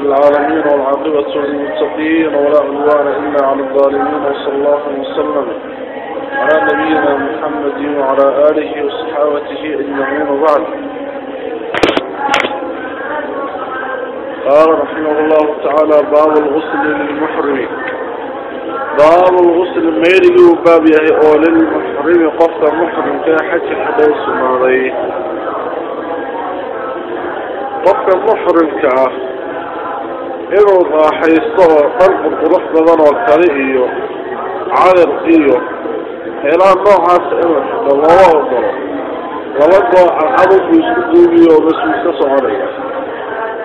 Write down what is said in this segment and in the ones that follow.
العالمين والعاقبة للمتقين ولا عدوان إلا على الظالمين وصلى الله وسلم على نبينا محمد وعلى آله وصحابته أجمعين وبعد. قال رحمه الله تعالى باب الغسل للمحرم باب الغسل ميري وباب يهي أو للمحرم قفت محرم كحج حديث ماضي. qofka muxrimka ah إنو ضحيصه قلب الروح بدن والكريء على القيه إلى نوح سمر الله أكبر. ولقى أحد في سجوده بس يسوع عليه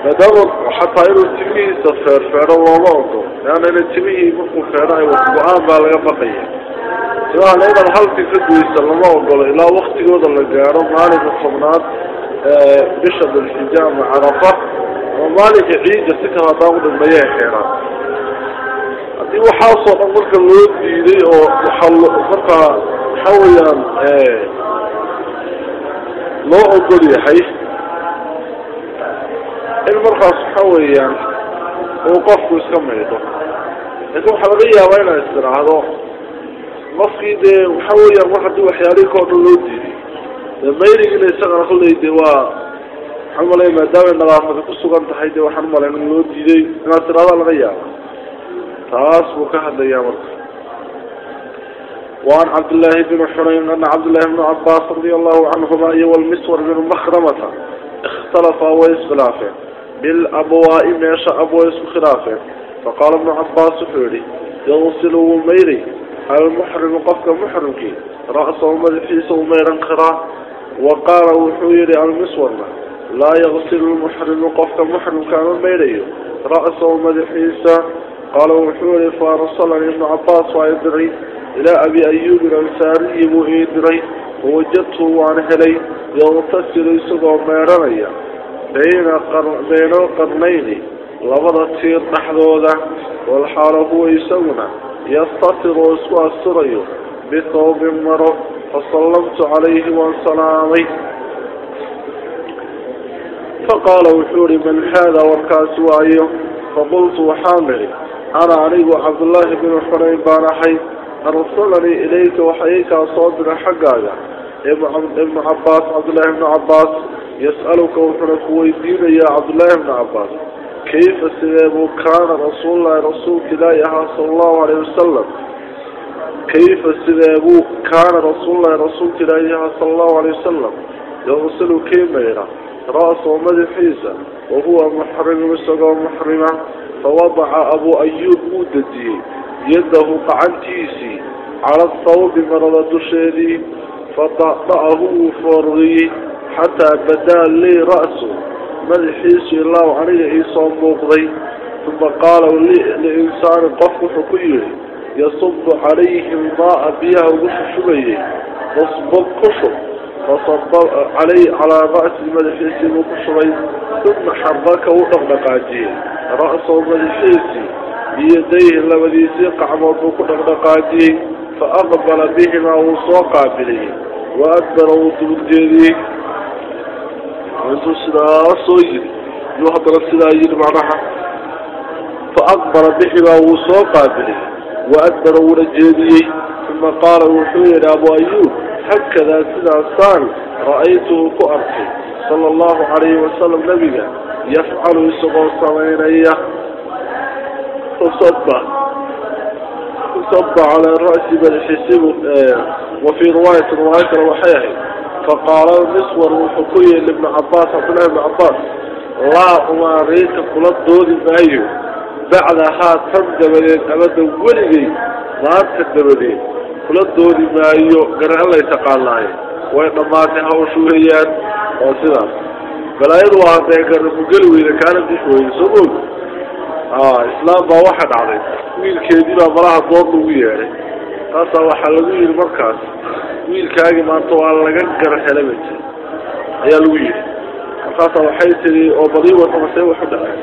بدن حتى إنو تبيه سفر فعل والله أكبر. يعني إنو تبيه مخ فعله وقرآن بالغ بقية. سواء لأن الحل في سجوده صلى الله أكبر. إلى وقت يوضع لجارة مالك الصمنات آه، بشد الحجام عرفة. Ama maalinka ciidda si kala haddaan udhambeeyaha keenaan haddii waxaasoo dhan marka loo diiday oo waaa markaa waxa weeyaan loo ogol yahay in markaas waxa weeyaan uu qofku iska maydho laakiin waxaa laga yaabaa inaa is tiraahdo qofkii dee waxa weeyaan mar haddii waxyaalihii kao dhan loo diiday mayrigina isagana kolley de waa waxaan umalaya maadaamay nadaafada ku sugan tahay waxaan umalayn in loo diiday inaad tiraada laga yaaba taas buu ka hadlayaa marka. وعن عبد الله بن حنين أن عبد الله بن عباس رضي الله عنهما والمسور بن مخرمة اختلفا ويسخلافه بالأبواء ميشا أبواء خلافه فقال ابن عباس حولي يغسل ميري المحرم قفك محرمك رأسه مدحيس وميرا خرا وقال وحوير المسورنا لا يغسل المحرم قفك محرم كان ميري رأسه مدحيس قال وحوير فارسلني ابن عباس ويدري إلى أبي أيوب الأنساري وإدري ووجدته وعن هلي يغتسل يسقى ميرانيا بين قر... بين القرنين لبضة تير نحذوذة والحال هو يسونا faqaala wuxuu ihi man haada warkaas waayo faqultu waxaan idhi ana anigu cabdullaahi binu xunayn baan ahay arsalanii ilayka waxa ii soo diray xaggaaga ibnu cabaas cabdullaahi ibnu cabaas yas'aluka wuxuuna ku weydiinayaa cabdullaahi ibnu cabaas kayfa sidee buu kaana rasuululahi rasuulka ilaahi ahaa sala allahu aleyh wasalam kayfa sidee buu kaana rasuululahi rasuulka ilaahi ahaa sala allahu aleyh wasalam yaqsilu kii maydha ra-soo madaxiisa wahuwa muxrimu isagoo muxrima fawadaca abu ayuub wuu dejiyey yadahu qacantiisii cala sawbi marada dusheedii fada'da'ahu wuu foorriyey xataa badaa lii ra-su madaxiisu ilaa aniga ii soo muuqday uma qaala liinsaani qof wuxuu ku yidhi yasubu calayhi maaa biyaha ugu shushubayay usbub ku shub فصب عليه على رأس المدفئس وقشري ثم حرك ودغدقاجي رأس المدفئس بيديه لبديسي قعمر وقدغدقاجي فأقبل بهما وصوقع بليه وأكبر وطب وصوصنا وانتو سلاة صير يوحد رسلاء يلمعنها فأقبل بهما وصوقع بليه وأدبر ورجيديه ثم قال وحوين أبو أيوب هكذا سلاسان رأيته كأركي صلى الله عليه وسلم نبينا يفعل سبع سمين إيه وصب وصب على الرأس بل حسب آه، وفي رواية رواية روحية. فقال المسور وحكوية لابن عباس عبد ابن عباس لا أماريك قلت دودي معيو بعدها تنجبلين أبدا ولدي لا تنجبلين kula doodi maayo garan laytaqaanaaye way dhammaatay hawshu weeyaan oo sidaas. Balaayadu waa hadee garan mugeli weyda kaana dix weyda soo og islaam baa waxa dhacday. Wiilkeedii baa malaha dood lagu yeedhay taasaa waxaa lagu yidhi markaas wiilkaagii maanta waa laga garan helaba jir ayaa lagu yidhi. Markaasaa waxay tii oo badii warkamasee wax u dhacay.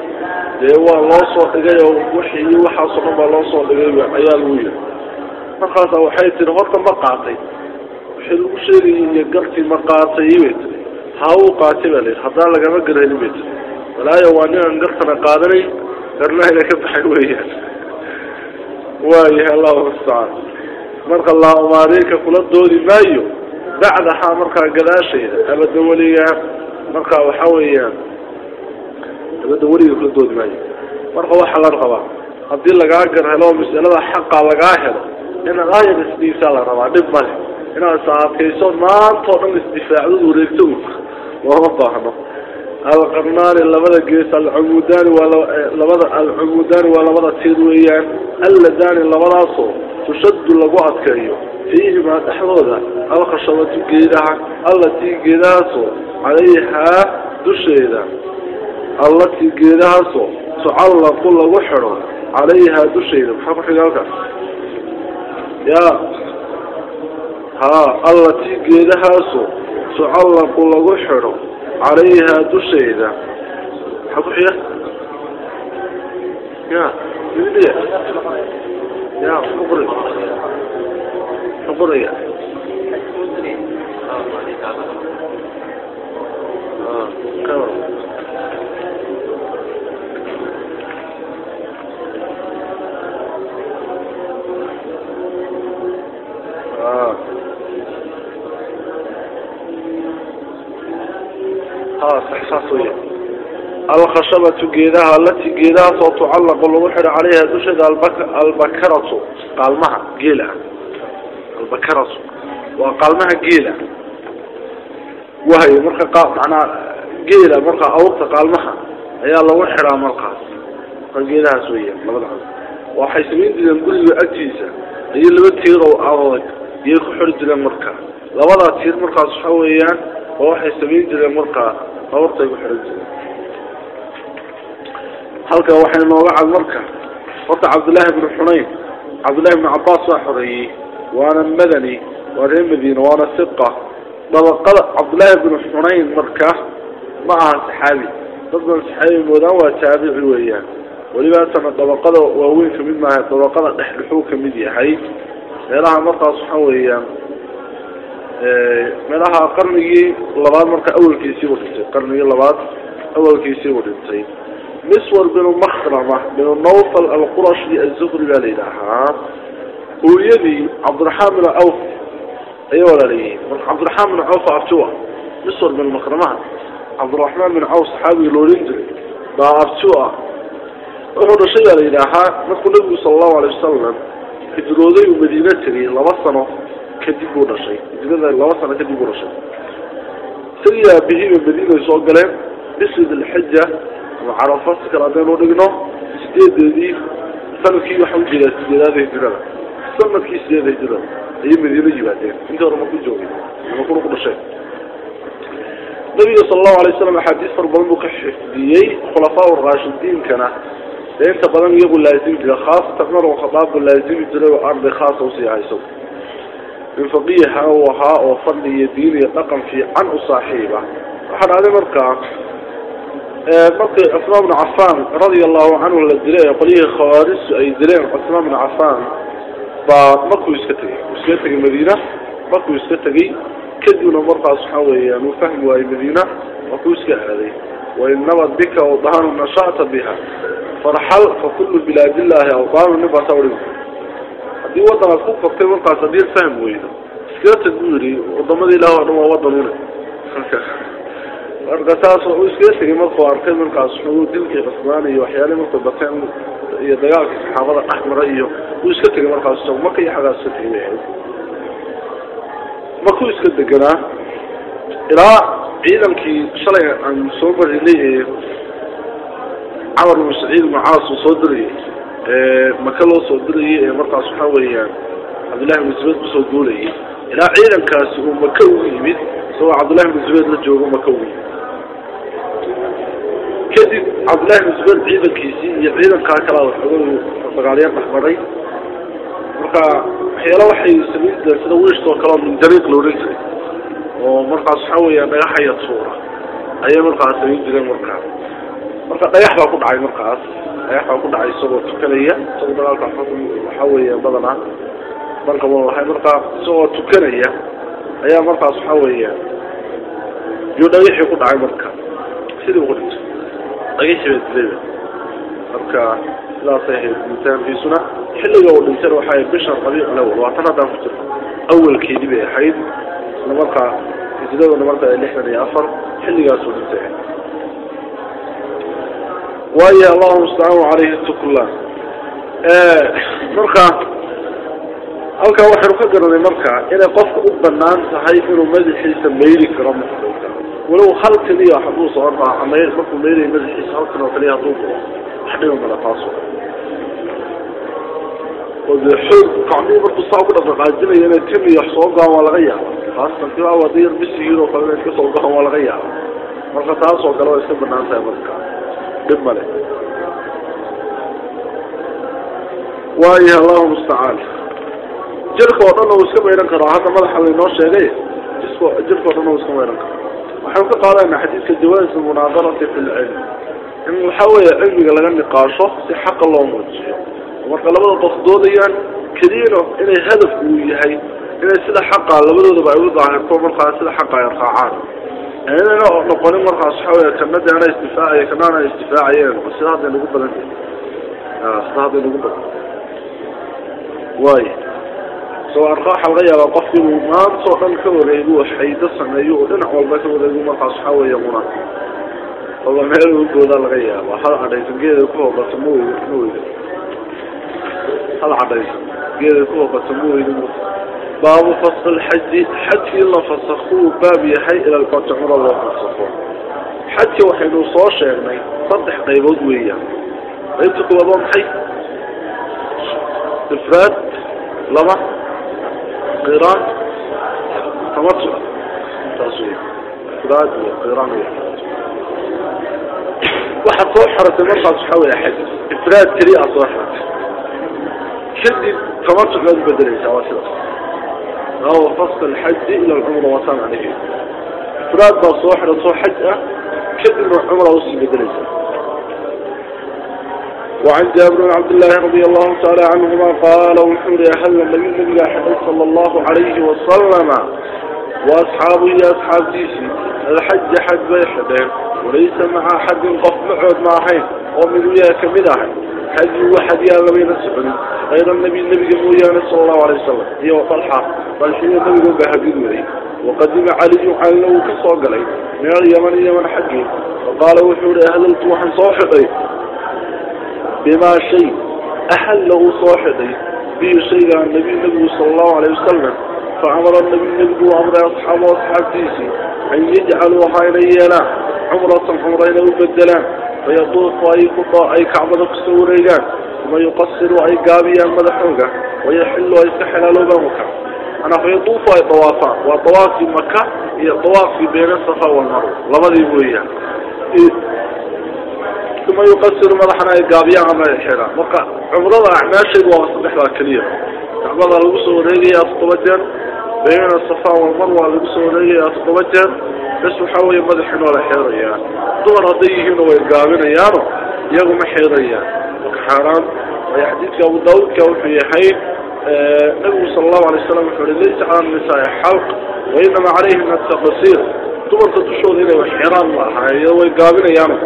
Dee waa loo soo dhigay oo wixii waxaasoo dhan baa loo soo dhigay ayaa lagu yidhi markaasa waxay tiri horta ma qaatay. Wixii lagu sheegayay iyo gartii ma qaatay bay tiri ha uu qaatay baa layidhi haddaan lagama garhelin bay tiri walaayo waa ninaan gartana qaadanay qarnahina ka baxay weeyaan. Waayahay allahu mustacaan. Marka laaumaarinka kula doodi maayo bacdahaa markaa gadaashayda abada weliga marka waxa weeyaan abada weliga kula doodi maayo. Marka waxaa la rabaa haddii lagaa gar helo masalada xaqa lagaa helo إن غاية الاستدفاع ربع نبلا إن أصحابيسون ما أنتم الاستدفاع ودريتوا وهم طاهنا القرنار اللي بدأ جيس العمودان ولا اللي بدأ العمودان ولا بدأ تيرويان اللذان اللي بدأ صو تشد اللقعة كيو. فيه ما تحضر القشرة الجيدة التي جيداتو عليها دشيدا. التي جيداتو تعلق كل وحرة عليها دشيدا. محمد حلالك ya. Ha allatii geedahaasoo tucallaqu lagu xidho calayhaa ku xiga? Ya ya ya uqri uqriya saas آه. آه، صحصاصية الخشبة جيدها التي جيدها تعلق الوحر عليها دشد البك... البكرة قالمها جيلة. البكرة وقالمها جيلة. وهي مرقى قا... معنا جيلة مرقى أوقت قالمها هي الوحر مرقى جيلها سوية وحيث من دي نقول له هي اللي بتيره أغلق iyay ku xidhi jireen marka. Labadaa tiir markaas waxa weeyaan oo waxay samayn jireen markaa awartay ku xidhan jireen. Halka waxay nooga cad marka. Horta cabdullaahi bnu xunayn cabdullahi bnu cabaas waa xoreeyey waana madani waa reer madiina waana siqa. Dabaqada cabdullaahi bnu xunayn marka ma aha saxaabi. Dad badan saxaabi moodaan waa taabici weeyaan. Welibaatana dabaqada waaweyn ka mid maaha dabaqada dhexdhexuu ka mid yahay meelaha markaas waxa weeyaan meelaha qarnigii labaad marka awalkiisiibuu dhintay qarnigii labaad awalkiisiibuu dhintay. Miswar binu makrama binu nawfal alqurashi azuhri baa la yidhaahaa hooyadii cabdiraxmaan binu awf ayay walaalayihiin marka cabdiraxmaan binu awf abtiwa miswar binu makramaha cabdiraxmaan bin awf saxaabiga loodhan jiray baa abti ah wuxuu dhashay baa la yidhaahaa markuu nabigu sala allahu alay wasalam hijrooday uu madiine tegay laba sano kadib buu dhashay. Hijrada laba sano kadib buu dhashay. Isagii aabihiiba madiinay soo galeen bishii dilxija ama carafa si kale haddaynu dhigno sideedeedii sannadkii waxa u jeedaa sideedaada hijrada. Sanadkii sideeda hijrada ayay madiino yimaadeen. Intii hore maku joogay ama kuna ku dhasheen nabiga sala allahu alay wasalam axaadiis far badan buu ka xifdiyey khulafaa raashidiinkana لأنت بلان يقول لازم جدا خاصة تقنر وخطاب لازم جدا وعرض خاصة وسيعيسو من فضيها وها وفضل يدين يتقن في عن صاحبة. وحن هذا مركع آه، مركع عثمان بن عفان رضي الله عنه للدلاء يقوليه خوارس أي دلاء عثمان بن عفان. فمركو يسكتك يسكتك المدينة مركو يسكتك كدونا مركع صحاوي يعني فهموا أي مدينة مركو يسكتك هذه وإن نبت بك وضهان نشعت بها. Farxal fakulu bilaad illahi awdaanu nin baasaa uhi haddii wadanaad ku kortay markaas haddii fahmi weydo iskaga tag buu yidhi waddamada ilaah o dhan waa wadan une. Marka saas uu iskaga tegay markuu arkay markaas wuxuu dilkii cusmaan iyo waxyaale markuu bateen iyo dagaalkii saxaabada dhex mara iyo uu iska tegay markaas isago marka iyo xagaas iska tegay bay ahayd markuu iska deganaa ilaa ciidankii shalay aan soo marinay ee عمر بن سعيد بن عاص وصدري ما كله صدري مرقى صحوي عبد الله بن زبيد صدري لا عيدا كاسه مكوي بيت سواء عبد الله بن زبيد لجوه مكوي كذب عبد الله بن زبيد عيدا كيسي عيدا كاكرا وحضور فقاليان محمري مرقى حيالا وحي سميد سنة ويشتوى كلام من دريق لوريسي ومرقى سبحانه نجاح يتصوره أيام مرقى سميد جدا مرقى marka dhagax baa ku dhacay markaas. Dhagax baa ku dhacay isagoo tukanaya. Isagoo dagaalka xukun waxa weeyaan badanaa. Marka wa lahay markaa isagoo tukanaya ayaa markaas waxa weeyaan yuu dhagaxii ku dhacay marka. Sidii ku dhintay dhagaxii baa dilayba marka sidaasay ahayd dhintaankiisuna xilliga uu dhintana waxay ahayd bishan rabiic lawal waa tan haddaan ku jirno awalkeedii bay ahayd. Isla markaa hijraduna marka lixdan iyo afar xilligaasuu dhintay ويا الله مستعان عليه التكلا مركا ألقى وحرك جرني مركا إذا قف أب الناس حيث مدي حيث ميري كرم ولو خلت لي حضور صار مع عمير فكم ميري مدي حيث خلتنا وخليها طوبة حبيبنا من أقاصه وذي حب قعمي برد الصعب كنا فقاعدين ينا تم يحصوك هم ولا غيها خاصة كلا وضير بسيين وقلنا يحصوك هم ولا غيها مركا تاسوك لو يسمى الناس يا مركا قمة له وإيه الله مستعان جلخوا أنه وسكما يرنك راحات ملحة لنوشة إليه جلخوا أنه وسكما يرنك وحيوك قال أن حديث الدوائز المناظرة في العلم. إن الحوية علمي قال أن نقاشه في حق الله موجه. وقال لبدا تخضوريا كثيرا إليه هدف مويهي إليه سيدة حقا لبدا تبعوضا عن الكومر قال سيدة حقا يرخى عارف sida hadda nagu badan sida hadda nagu badan waayo soo arka waxaa laga yaabaa qofki inuu maanta oo dhan ka wareego xaydo sameeyo oo dhinac walba ka wareego markaas waxa weeye muna oba meel ugoodaa laga yaaba hal cadhaysan geeda ku hoobato ma weydo ma weydo hal cadhaysan geeda ku hoobato ma weydo باب فصل الحج. حج إلا فسخوه باب يحي إلى البات عمر الله فسخوه حج وحينو صوش يعني صدح قيبود ويا. قيبت قلبان حي. إفراد لما؟ قيران. تمتع تصوير إفراد وقيران واحد صحرة المرحة تحاول يا حج. إفراد تريئة صحرة شدي تمتع قد بدري. سواسلة هو فصل الحج إلى العمرة وطن عليه. فراد بصو صوح صو حجة أه؟ كد من العمرة وصل بدرجة. وعن جابر بن عبد الله رضي الله تعالى عنهما قال وحمد أهل من النبي صلى الله عليه وسلم وأصحابه يا أصحاب ديسي الحج حج بيحدين وليس مع حد قف معه معهين ومن وياه كمدهين حج واحد يا لبين السعودي غير النبي النبي مويانا صلى الله عليه وسلم هي وطلحة. طلحة النبي بحبيب ولي وقدم علي عن له كصوق لي من اليمن يمن حجي. وقال وحور أهللت وحن صاحبي. بما شيء أحله صاحبي. به شيء النبي النبي صلى الله عليه وسلم. فأمر النبي النبي وأمر أصحابه وأصحاب جيسي أن يجعلوا حينينا عمرة عمرين وبدلان fayaduufu ay ay kacbada ku soo wareegaan uma yuqasiru ay gaabiyaan madaxooga wayaxilu ay ka xalaaloobaan waka manaa fayaduufu ay dawaafaan waa dawaafii maka iyo dawaafkii beena safa walmarwa labadii weeyaan uma yuqasiru madaxna ay gaabiyaan ama ay xeelaan marka cumrada acmaasheedu waaba saddexdaa keliya kacbada lagu soo wareegaya aftoba jeer بين الصفا والمروة لبسونية أتقبجة بس وحاوي مدحن ولا حيريان دور هضيهن ويقابن يانو يقوم حيريان وكحرام ويحديثك أبو داود كوفي حين نبي صلى الله عليه وسلم يقول ليس على النساء حلق وإنما عليهم التقصير دور تتشوذ إليه وحيران الله ويقابن يانو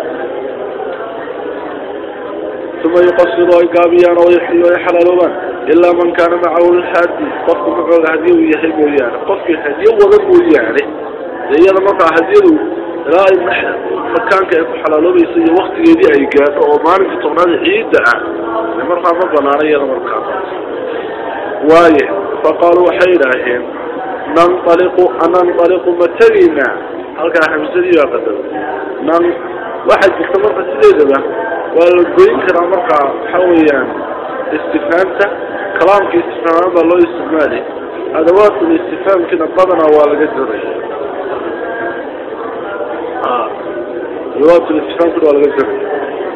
ثم يقصر ويقابيان ويحيي ويحللون إلا من كان معه الهادي قف معه الهادي ويهي مويانة قفك الهادي وغد مويانة لأيضا مرقع هادي لا مكانك يكون حلاله بيصي وقت يدي أي قاد أو مالك تغنان عيدة مرقع مضنان أيضا مرقع وايه فقالوا حيراهين ننطلق ننطلق متلنا هل كان حمزة يا قدر؟ نن واحد يختمر في السيدة والقوين كان مرقع حويا istifhaamta kalaamka istifhaamaan baa loo isticmaali adawaadkul istifhaamkina badanaa waa laga jaraya adawaadkul istifhaamkina waa laga jaraya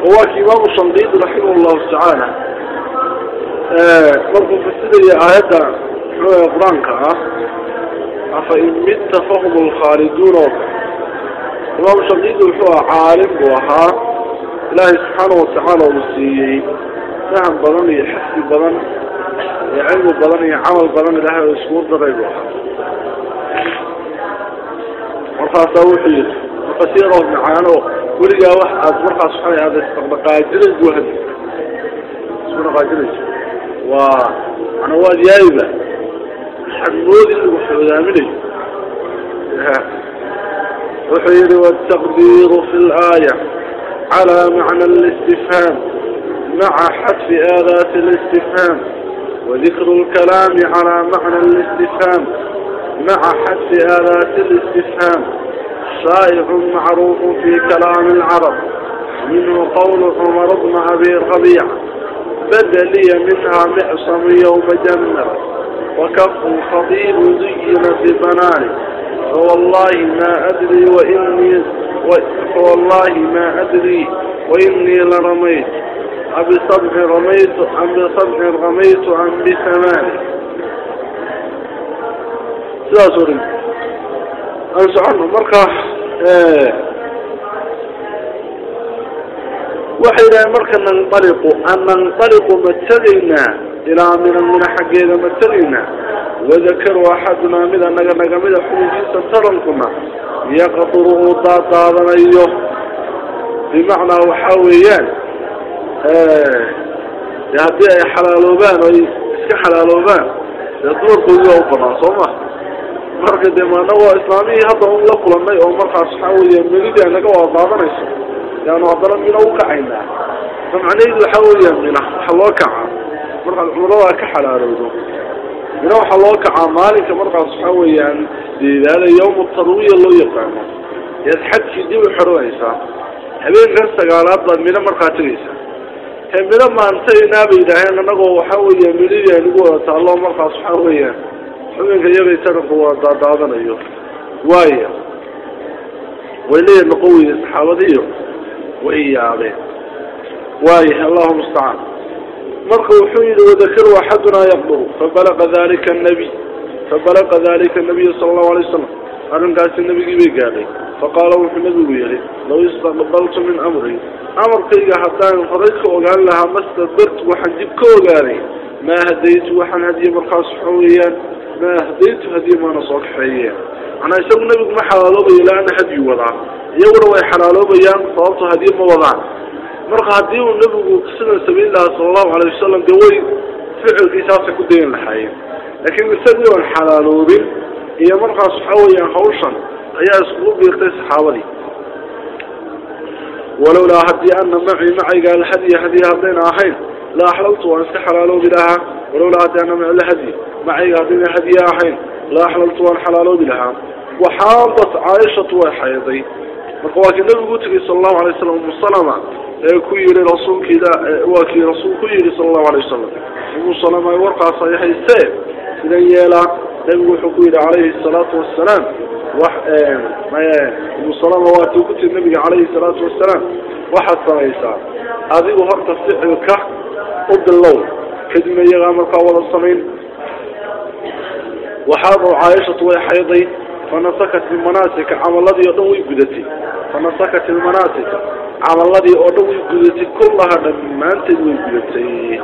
oo waa imaamu shandiid raximah llahu tacaala markuu fasidaya aayadda muxuu qur'aanka ah afa in midta fahum lkhaaliduun oo imaamu shandiid wuxuu aha caalim buu ahaa ilaahay subxaana watacaala uu siiyey فهم بدن يحس بدن يعلم بدن عمل بدن لها اسمه ضريب ورفع توحيد وقصيره معانه. كل جا واحد مرفع سبحانه هذا استقبقاء جلد وهد. استقبقاء جلد. وأنا واد يايبا الحنود الوحيد الامني وحيد والتقدير في الآية. على معنى الاستفهام. مع حذف آلات الاستفهام وذكر الكلام على معنى الاستفهام. مع حذف آلات الاستفهام شائع معروف في كلام العرب. منه قول عمر بن أبي ربيعة بدا لي منها معصم يوم جمر وكف خطيب زين في بناني فوالله ما أدري وإني فوالله ما أدري وإني لرميت. أم بصبح رميت أم بصبح رميت أم بثمان لا سوري. أنسى عنه مركة آه. وحيدا مركا ننطلق أن ننطلق متغينا إلى من من حقينا متغينا وذكر أحدنا من أنك نقمد حمجيسا ترنكما. يقطره طاطا ضنيه أيوه. بمعنى وحاويان. De haddii ay xalaaloobaan o ay iska xalaaloobaan dee dumarkoodii waa u banaan soo ma? Marka dee maanagoo islaamihii hadda un la kulanay oo markaas waxaa weeya melidii anaga wada daadanayso yaanu haddana mina u kacaynaa. Ma macnaheedu waxaa weeya mina waxa loo kacaa markaad cumradaa ka xalaalowdo. Mina waxaa loo kacaa maalinka markaas waxaa weeyaan deedaada yawma tarwiya loo yaqaano. Yaad xadkii dib u xidhanaysaa habeenkan sagaalaad baad mina markaa tegaysaa تمر ما أنت نبي ده أنا نقول حاول يملي يقول تعالى ما خص حاول يه حمل يبي ترى هو دا دا ذن يو ويا وليه نقول حاضيه ويا عليه ويا اللهم استعان مرقو حيد وذكر واحدنا يقبل فبلغ ذلك النبي فبلغ ذلك النبي صلى الله عليه وسلم arrinkaasi nebigii bay gaadhay. Faqaala wuxuu nebigu yihi law istaqbaltu min amri amarkayga haddaan horay ka ogaan lahaa mastadbartu waxaan dib ka ogaanay maa hadaytu waxaan hadiye markaas waxa weeyaan maa hadaytu hadiye maana soo kaxeeyeen. Manaa isagu nebigu ma xalaaloobayo laana hadyu wadaa iyaguna way xalaaloobayaan sababto hadiye ma wadaan. Marka haddii uu nebigu sidan samayn lahaa sala allahu alayh wasalam dee way ficilkiisaasay ku dayan lahaayeen. Laakiin isagii oon xalaaloobin iyo markaas waxaa weeyaan hawshan ayaa iskugu biirtay saxaabadii. Walowlaa haddii ana macii macayga alhadya hadiya haddayna ahayn la axlaltu waan iska xalaaloobi lahaa. Walowlaa haddii ana maci lahadyi macayga haddayna hadiya ahayn la axlaltu waan xalaaloobi lahaa. Waxaadat caaishatu way xayday. Marka waa kii nabigu utegay sala allahu alay wasalam umu ee ku yihi rasuulki ila waa kii rasuul ku yihi sala allahu alay wasalam umu warkaas ay haysee sidan yeelaa nabigu wuxuu ku yihi calayhi salaatu wassalaam wax umu salama waa tii ku tiri nabiga calayhi salaatu wassalaam waxaad samaysaa adigu horta ficilka u bilow kadibna iyagaa markaa wada samayn. Waxaad oo caaishatu way xayday fanasakat ilmanaasika camaladii oo dhan way gudatay fanasakat ilmanaasika camaladii oo dhan way gudatay kullaha dhammaanteed way gudatay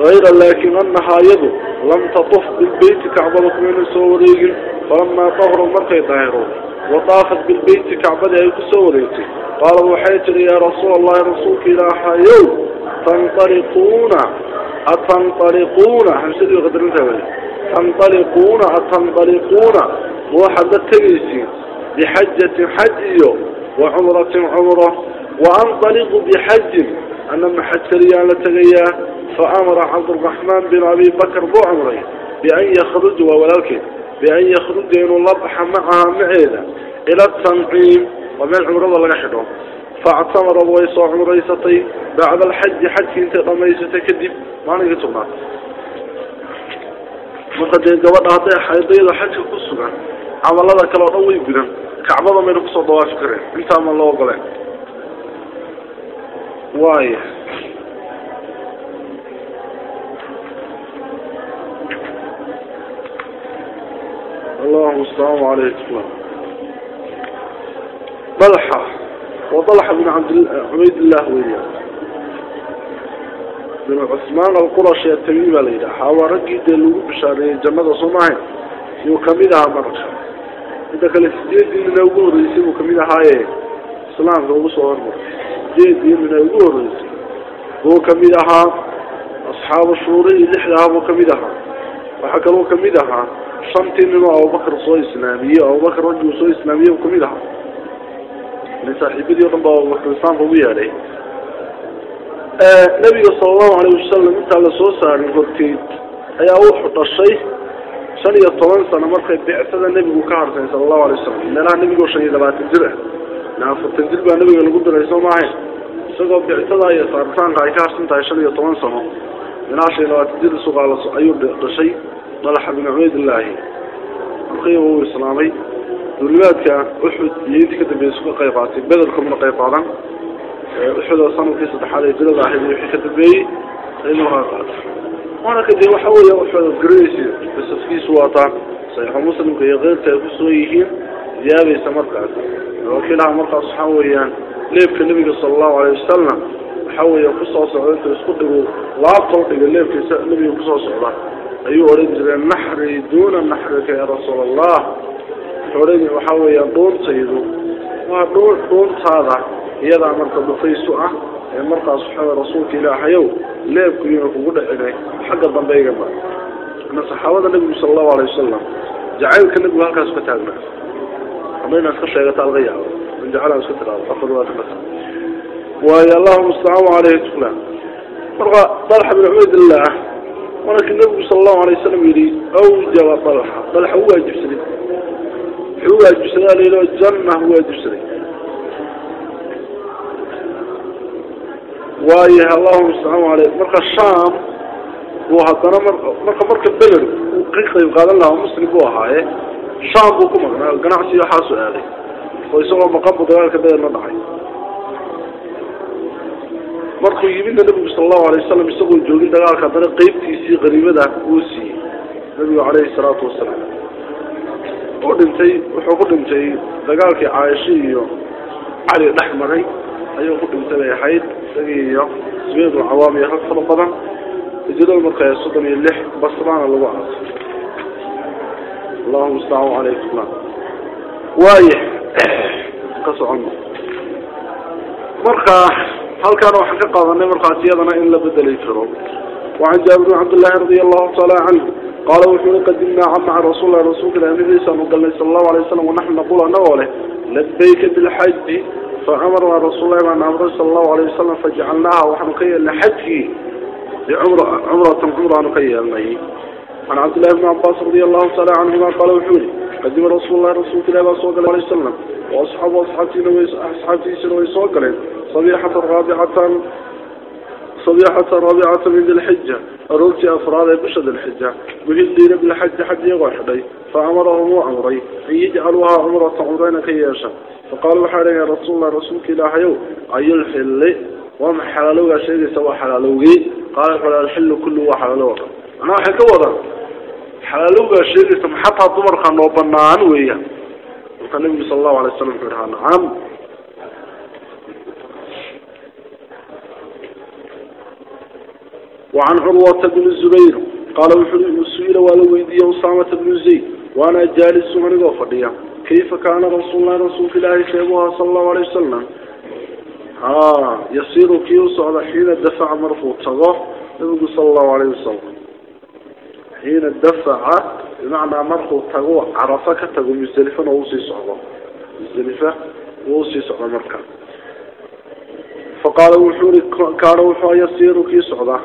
hayra laakin anahaa iyadu lam tatuf bilbeyti kacbada kumayna soo wareegin falamaa tahru markay dahiro wataafat bilbeyti kacbadii ay ku soo wareegtay qaalat waxay tihi yaa rasuul allahi rasuulka ilaahayow tanaliquuna atanaliquuna hamsadii qadarinta tanaliquuna atanaliquuna ma waxaad la tegaysiin bixajatin xaj iyo wa cumratin cumro wa analiqu bixajin ana maxaj kaliyaan la tegayaa faamara cabduraxmaan bin abi bakr buu amray bian yakruja waa walaalkeed bian yakruja inuu la baxa macaha maceeda ila tanciim waa meel cumrada laga xidho faactamarad way soo cumraysatay bacda alxaji xajkii intay dhamaysatay kadib maalinkii tugnaatay marka dee gabadha hadday xaydayda xajka ku sugan camalada kale oo dhan way gudan kacbada mayna ku soo dawaafi kareen intaaman loo ogoleen waaya allah asalaamu aleyh dalxa waa dalxa bin cabdcubaydillah weya bin cusmaan alqurashi atami baa la yidhaha haawaa raggii dee lagu bishaareeyey jannada soo mahayn yuu ka mid ahaa marka. Inta kale sideedii nina ugu horreysay buu ka mid ahaaye islaamka ugu soo hormaray sideedii nina ugu horreysay buu ka mid ahaa asxaabu shuurihii lixdaha buu ka mid ahaa waxaa kaloo ka mid ahaa shantii nin oo abubakar soo islaamiyey abubakar raggii soo islaamiyey buu ka mid ahaa min saaxiibadii o dhan baa abubakar islaamka ugu yeedhay nabiga sala allahu alayh wasalam intaa la soo saarin horteed ayaa wuxuu dhashay shan iyo toban sano markay bicsada nebigu ka hartay sala allahu alay wasalam meelaha nebigoo shan iyo labaatan jir ah afartan jir baa nebiga lagu diray soo maahayn. Isagoo bicsada iyo saaritaanka ay ka harsan tahay shan iyo toban sano iyo labaatan jir suqaala ayuu dhashay dalaxa bin cubaydillaahi markiiba uu islaamay duulimaadka uxud iyo intii ka dambeeyay isu ka qayb qaatay bederkamuna qayb qaadan. Uxuda sannadkii saddexaad ee dilada ahayd wixii ka dambeeyey aynu kaa qaata waana kadib waxa weeya uxuda garanaysa qisaskiisu waataa saxiixu muslimka iyo keyrka ay ku soo yihiin yaabaysa markaas wakiilaha markaas waxaa weeyaan leebka nebiga sala allahu alayh wasalam waxa weeya ku soo socda intuu isku dhigu laabtoo dhiga leebkiisa nebiga ku soo socda. Ayuu odhan jiray naxri duuna naxrika ya rasuul allah wuxuu odhan waxa weeya dhuuntaydu waa dhuun dhuuntaada iyadaa marka dhufaysu ah ee markaas waxaa rasuulka ilaahayow leebkuyuna kugu dhacinay xagga dambe iga mar ana saxaabada nebigu sala allahu alay wasalam jacaylka nebigu halkaas ka taagnaa أما إن أسكر شيئة من جعلها سترة. أخذوا أثبت ويا الله مستعام عليه. تكنا مرغى طلحة بن عبيد الله. ولكن النبي صلى الله عليه وسلم يري أوجب طلحة طلحة هو أجبسني هو أجبسني ليلة الجنة هو أجبسني وايه الله مستعام عليه. مرغى الشام وهدنا مرغى مرغى بلد وقيقة يبقى لله مسلم بوها إيه؟ Shaam buu ku maqnaa ganacsi waxaasu aaday. Oo isagoo maqan buu dagaalka bedelna dhacay. Markuu yimidna nebigu sala allahu alay wasalam isagoo joogin dagaalka haddana qeybtiisii qariibada uu siiyey nebigu caleyhi salaatu wasalaam. Oo dhintay wuxuu ku dhintay dagaalkii caaisha iyo cali dhex maray. Ayuu ku dhintay bay ahayd. Isagii iyo zubayr bnu cawaam iyo rag fara badan. Hijrada marka soddon iyo lix basraana lagu aasay allahuma mustacaan caleykum waaya ka socono marka halkaana waxaan ka qaadanay markaas iyadana in la bedeli karo. Wacan jaabir bn cabdillahi radia allahu taala canhu qaala wuxuu i qadimnaa maca rasuulilah rasuulka ilah nabigiisaanu galnay sala allahu alay wasalam wanaxnu naqul anagoo leh labayka bilxaji faamarnaa rasuullahi baan amray sala allahu alayh wasalam fajacalnaaha waxaanu ka yeelnay xajkii bicumra cumratan cumraanu ka yeelnay عن عبد الله بن عباس رضي الله تعالى عنهما قال وحولي قدم رسول الله رسول الله صلى الله عليه وسلم وأصحاب أصحابتي أصحابتي سنوي صوكلين صبيحة رابعة صبيحة رابعة من ذي الحجة أرلت أفراد بشد الحجة بهدين بالحج حد يغحدي فأمرهم وأمري أن يجعلوها عمرة عمرين كياشا فقال وحالي يا رسول الله رسولك الله حيو أي الحل؟ وما حلالوغا شيء سوى حلالوغي قال فلا الحل كله وحلالوغا نوحي كوضا. حلالوغا شيء اسم حتى الضمر كان نوبنا عنه ويا. وكان النبي صلى الله عليه وسلم كرها نعم وعن عروة بن الزبير قال وحلم السئل والويدي وصامة بن زيد وأنا جالس من غفرية. كيف كان رسول الله رسول الله سيبوها صلى الله عليه وسلم؟ آه يصير كيوس على حين دفع مرفوض صلى الله عليه وسلم. حين الدفع بمعنى مرفوض تغو عرفك تغو مزدلفة ووصي صعبة مزدلفة ووصي صعبة مركب فقال وحوري كان وحا يصير كي صعبة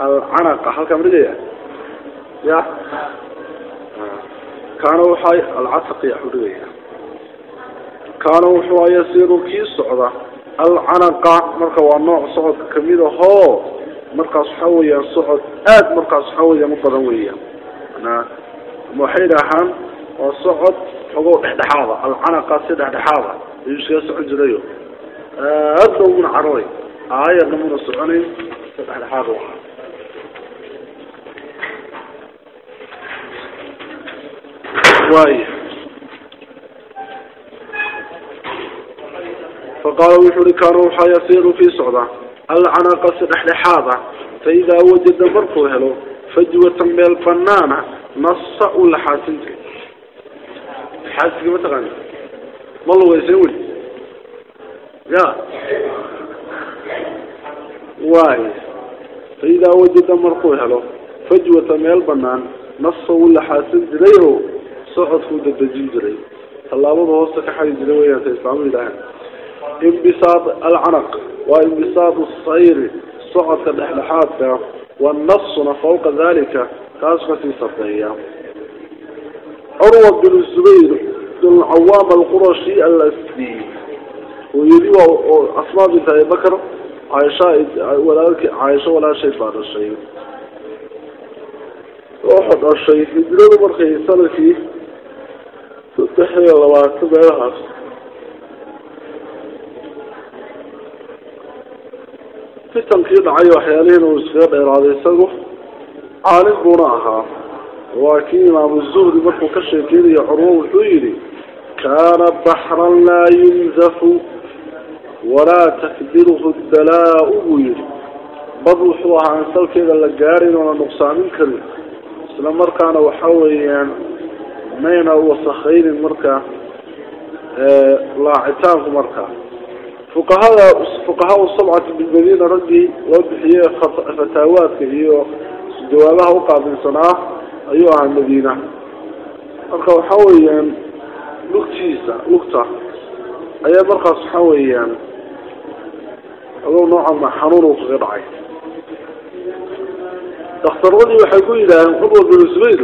العنق هل كم رجع يا كان وحا العتق يا حوري كان وحا يصير كي صعبة العنق مركا ونوع صعد كميده هو مرقى صحوية الصحوة هذا مرقى صحوية مطلوية أنا موحيد أحام والصحوة حضور إحدى حاضة العنقة سيدة إحدى حاضة يوسف يسع الجريو أدو من عروي آية نمون الصحوني سيدة إحدى حاضة واي فقال وحوري روحا يسير في صعبة fii socda alcanaqa si dhexdhexaada faidaa wajada markuu helo fajwatan meel banaana nasa u laxaasintay xaasiga mataqaani ma lugeysay weli ya. Waay. Fa idaa wajada markuu helo fajwata meel banaan nafsa wuu laxaasan jiray oo socodkuu dadejin jiray. Tallaabada hoosta ka xadi jiray weyaan ta islaamu yidhaahaan inbisaad alcanaq waa inbisaad sayri socodka dhexdhexaadka wanafsuna fawqa dalika kaas ka sii sardeeya curwa bin zubayr bin cawaam alqurashi alasdi oo yidi waa oo asmaa binta abibakar caaisha walaalki caaisho walaashay baa dhashay. Waxa dhashay hijradu markay sannadkii saddex iyo labaatan meelahaas fitankii dhacay waxyaalihiina uu iskaga dheeraaday isagu caalim buuna ahaa. Waa kii imaamu zuhri markuu ka sheekeynayo curwo wuxuu yidhi kaana baxran laa yunzafu walaa takdiruhu dalaa-u buu yidhi. Bad wuxuu ahaa aan salkeeda la gaadhayn oona nuqsaamin karin. Isla markaana waxa weeyaan mayna wasakaynin marka laacitaanku markaa fuqahada fuqahaa sabcati bilmadiina raggii loo bixiyey fataawaadka iyo jawaabaha uqaabilsanaa ayuu ahaa madiina marka waxa weeyaan lugtiisa lugta ayaa markaas waxa weeyaan adow nooca ma xanuun uu kaga dhacay dakhtaradii waxay ku yidhaaheen curwa bin zubayr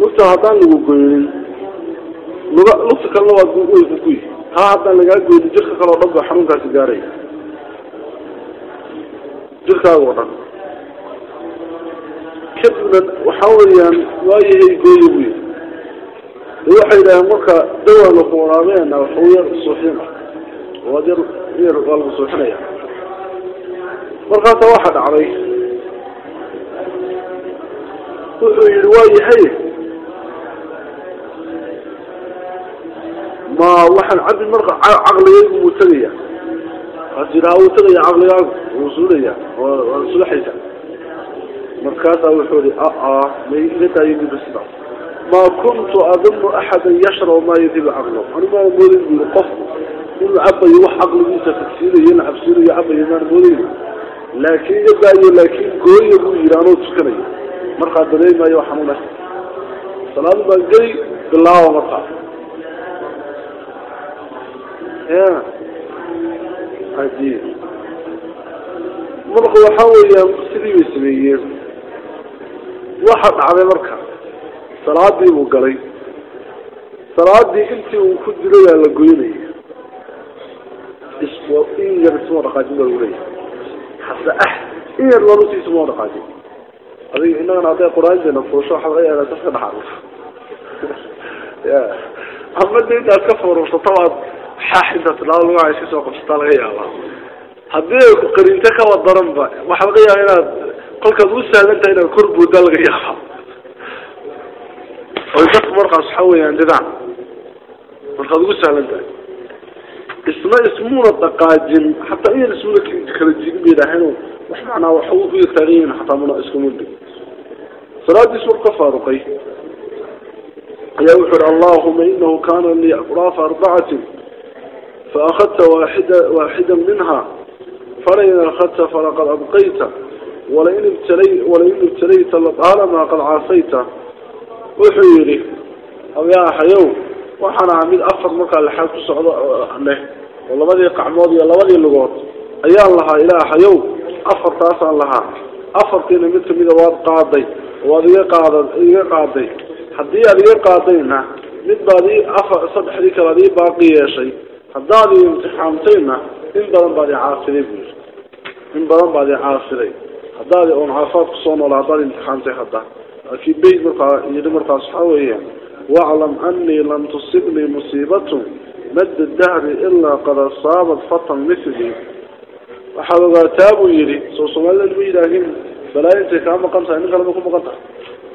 lugta haddaan lagu goynin lugta kalena waa way kukuyi taa haddaan lagaa goynin jirka kale o dhan ba xanuunkaasi gaaray jirkaaga o dhan. Kadibna waxa weeyaan waayahay gooya bu yiri de waxay yidhaaheen marka dawaana ku waraabeena waxuu yar suuxin waad yar yar waa lagu suuxinaya. Markaasa waxa dhacday wuxuu yihi waa ma waxaan cabdi marka caqligaygu wuu tegaya waad yidhaha wuu tegaya caqligaagu. Wuu suulaya waa sulaxaysa markaasaa wuxuu ihi aa may iga daayimida sidaas ma kuntu adunu axada yashrabu maa yadibu caqlo anu maa moodin bu yii qof inuu cabayo wax caqligiisa fagsiinayo la cabsiinayo cabayo maan moodayni laakin iga daayo laakin gooya buu yihi anoo tukanayo markaa dareemayo xanuuna salaadu baan geli bilaawa markaa ya. Haji marka waxa weeyaan sidii bay sameeyeen. Waxa dhacday marka. Salaadii buu galay. Salaadii intii uu ku dilayaa la goynaya in yar isma dhaqaajin baa lagu leeyahay. Hase ah in yar larusi isma dhaqaajin. Adiga innagana hadday qur'aanteena fuusho waxaa laga yaabaa dadka dhaxaruf ya. Ama de intaad ka furursato aad xaax intaad tilaado magaca iska soo qabsataa laga yaabaa haddii ay ku qariinto kawa daran ba waxaa laga yaaba inaad kolkaad u sahlan tahay inaad kor boodaa laga yaaba. Oy dadku markaas waxa weeyaan didaan. Markaad ugu sahlan tahay isna ismuuna dhaqaajin hataa iyan ismuna kala jigin yidhaaheen wax macnaa waxa u ku taagan yihiin xataa muna iskuma dhig salaadiis ka faaruqay. Ayaa wuxu uhi allahuma inahu kana lii akraafa arbacatin faakadta waaxida waaxida minha falain akadta falaqad abqayta walain ibtala walain ibtalayta ladaalamaa qad caasayta wuxuu yidhi awyaaxayow waxaan ahaa mid afar markaa lexaad ku socdo leh oo labadii qacmood iyo labadii lugood ayaan lahaa ilaahayow afartaasaan lahaa afartiina mid kamida waad qaaday waad iga qaada iga qaaday haddii aad iga qaadayna mid baad ii afar saddexdii kale haddaad i imtixaamtayna in badan baad i caafiday buu yidhi. In badan baad i caafiday haddaad oon caafaad ku soo noola haddaad imtixaamtay hadda. Laakiin beyt markaa yidhi markaas waxaa weeya waclam anii lam tusibnii musiibatun madda dahri ilaa qad asaabat fatan mithli. Waxaad ogaataa buu yidhi soo soomaalida ma yidhaahin balaayo kaa maqan tahay nin kaleba ku maqan tahay.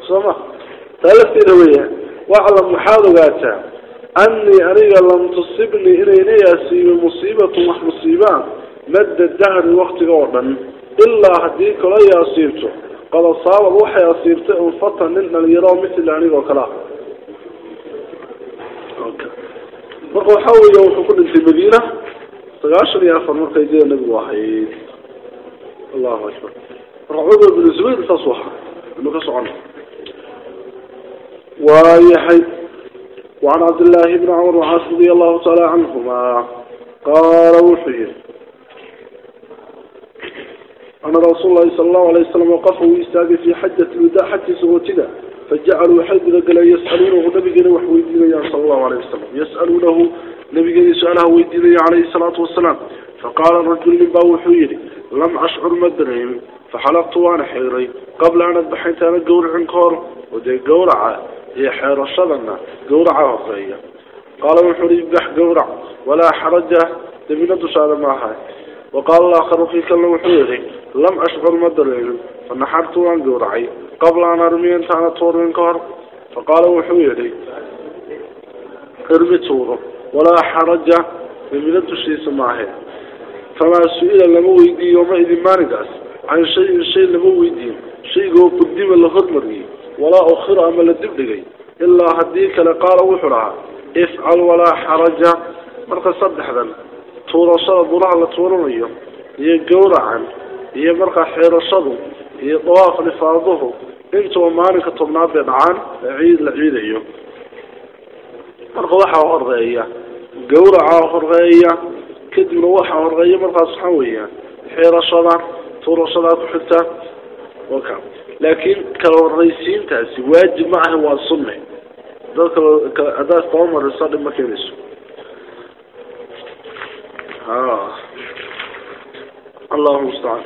Soo ma? Taa lafteeda weya waclam waxaad ogaataa anii aniga lam tusibnii inayna yaasiibin musiibatun wax musiibaa madda dahri waktiga oo dhan ilaa haddii kalo yaasiibto qad asaabad waxay asiibtay un fatan nin dhalinyaro mithli anigoo kale ah marka waxaa weeya wuxuu ku dhintay madiina sagaashan iyo afar markay dee nabigu ahayd. Allahu akbar. Marka cumar bin zubayr saasuu ahaa inu ka socono waayahay وعن عبد الله بن عمر وعاص رضي الله تعالى عنهما قال وحيه أن رسول الله صلى الله عليه وسلم وقف ويستاذ في حجة الوداع حتى سوتنا فجعلوا حج قال يسألونه نبي وحويدين يا صلى الله عليه وسلم يسألونه نبي سأله ويدين عليه الصلاة والسلام فقال الرجل من باو حويري لم أشعر مدرهم فحلقت وأنا حيري قبل أن iyo xeerashadana gawraca horreeya qaala wuxuu uhi ibdax gawrac walaa xaraja debina dushaada maaha waqaala alaakharu kii kalna wuxuu yihi lam ashcur ma dareemin fanaxartu waan gawracay qabla an armiya intaana tuurin ka hor. Faqaala wuxuu yihi irmi tuuro walaa xaraja debina dushiisa maahe famaa su'ila lama weydiiyo ma idin maalinkaas can shayin shay lama weydiin shaygoo qudima la hormariyey walaa ukhiro ama la dibdhigay ilaa haddii kale qaala wuxuu dhahaa ifcal walaa xaraja. Marka saddexdan tuurashada buraha la tuuranayo iyo gowracan iyo markaa xeerashadu iyo dawaaf nifaaduhu intuba maalinka tobnaad bay dhacaan ciid la ciidayo. Marka waxaa horreeya gowracaa horreeya kadibna waxaa horreeya markaas waxaa weeyaan xeerashada tuurashadaa ku xigta. Waka laakiin kala horraysiintaasi waajib ma ahan waa sunne. Dad kal haddaad kaba mariso dhib ma keenayso. Allahu mustacaan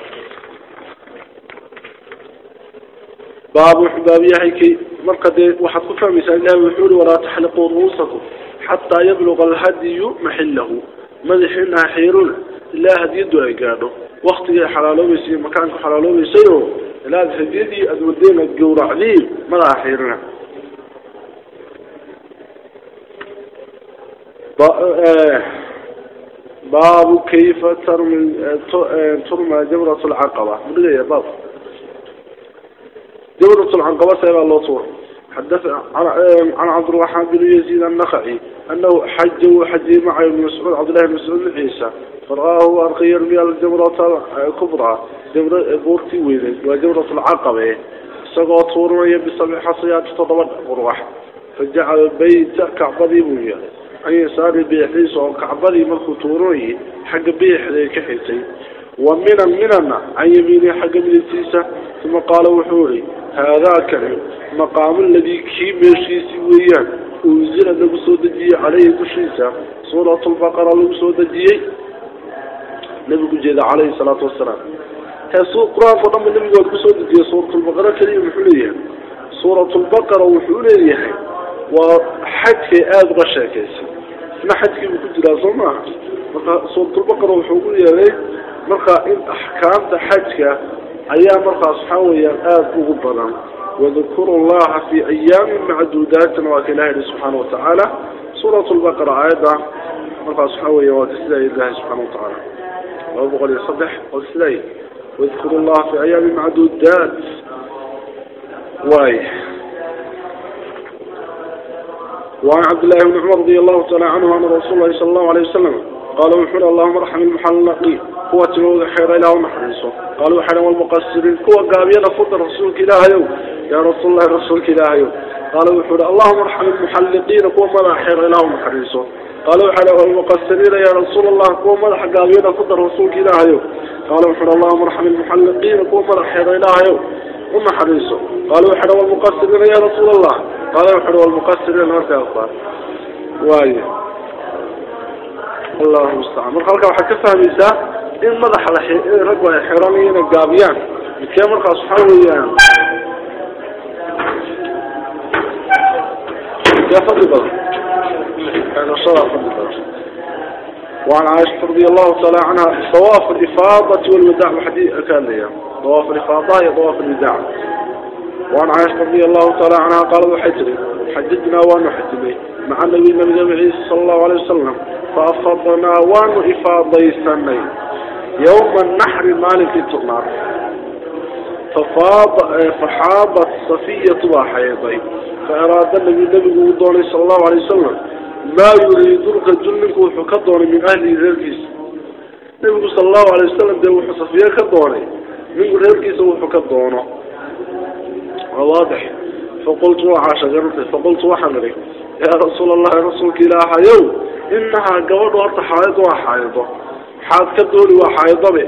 baabu wuxuu baab yahay ki marka dee waxaad ku fahmaysaa ilahi wuxuu uhi walaa taxliquu ru'uusakum xataa yabluqa alhadiyu maxillahu. Madaxiinaa xiiruna ilaa hadiyaddu ay gaadho waktigay xalaaloobaysay iyo makaanku xalaaloobaysay إلى حديدي أدودينا الجور عليه ما لا أحيرنا آه، باب كيف ترمى آه، جمرة العنقبة. بغير باب. جمرة العنقبة سيبقى الله صور حدث عن عبد الرحمن بن يزيد النخعي أنه حج وحج مع ابن مسعود عبد الله بن مسعود عيسى. فرآه أرقي يرمي الجمرة الكبرى جمرة بورتي ويلد وجمرة العقبة. سقط طورمية بسبع حصيات تضمن قروح فجعل بيت كعبدي بويا عن يسار بيحيس وكعبدي ملكو طورمية حق بيح ذيك حيسي ومن مننا عن يميني حق من ثم قال وحوري هذا maqaamo ladii kii meeshiisii weeyaan unsila lagu soo dejiyey caleyhi dushiisa suuratu lbaqara lagu soo dejiyey nabigu jeeda calayhi salaatu wasalaam qur'aankao dhanba nabiga waa ku soo dejiyey suuratulbaqara keliya muxuu leeyahay suuratulbaqara wuxuu leeyahay waa xajkay aada uga sheekaysay isna xajkiibuu ku jiraa soo maaha marka suuratulbaqara wuxuu u yeelay markaa in axkaamta xajka ayaa markaas waxaa weeyaan aada ugu badan وذكروا الله في أيام معدودات وكلاه سبحانه وتعالى. سورة البقرة أيضا مرقى صحاوية وتسلي الله سبحانه وتعالى. وابغى يصبح وتسلي. واذكر الله في أيام معدودات. واي. وعن عبد الله بن عمر رضي الله تعالى عنه أن رسول الله صلى الله عليه وسلم. qaala wuxuuhi allahuma arxam ilmuxallaqiin kuwa timadooda xeedha ilaah unaxariiso qaalu waxay dhan walmuqasiriin kuwa gaabiyana fudar rasuulka ilaahayow yaa rasuululahi rasuulka ilaahayow qaala wuxuu hi allahuma arxam ilmuxalliqiina kuwa madaxa xeedha ilaah unaxariiso qaala waxay dhan walmuqasiriina yaa rasuul allah kuwa madaxa gaabiyana fudar rasuulka ilaahayow qaala wuxuuhi allahuma arxam ilmuxalliqiina kuwa madaxa xeedha ilaahayow unaxariiso qaala waxay dhan walmuqasiriina yaa rasuul allah qaala wuxuu hi walmuqasiriina markaas waayo الله المستعان fahmaysaa in madaxa la rag waa xiranayeen gaabiyaan. Midkee markaas waxa weeyaan. يا فضل بلد يعني صلاة فضل بلد وعن عائشة رضي الله تعالى عنها طواف الإفاضة والوداع وحديث كان لي طواف الإفاضة هي طواف الوداع وعن عائشة رضي الله تعالى عنها قال وحجري حججنا ونحجري مع نبينا الجميع صلى الله عليه وسلم. فأفضنا وأن إفاضيسني يوم النحر مالك التقنار ففاض فحاضت صفية وحيضي فأراد النبي النبي ودوني صلى الله عليه وسلم. ما يريد جنك وحكدون من أهل ذلكيس النبي صلى الله عليه وسلم ده وحصفية كدوني من ذلكيس وحكدونه واضح. فقلت وحاشا فقلت وحنري yaa rasuul allahi rasuulka ilaahayow inahaa gabadhu horta xaayido waa xaayido maxaad ka dooni waa xaayidobe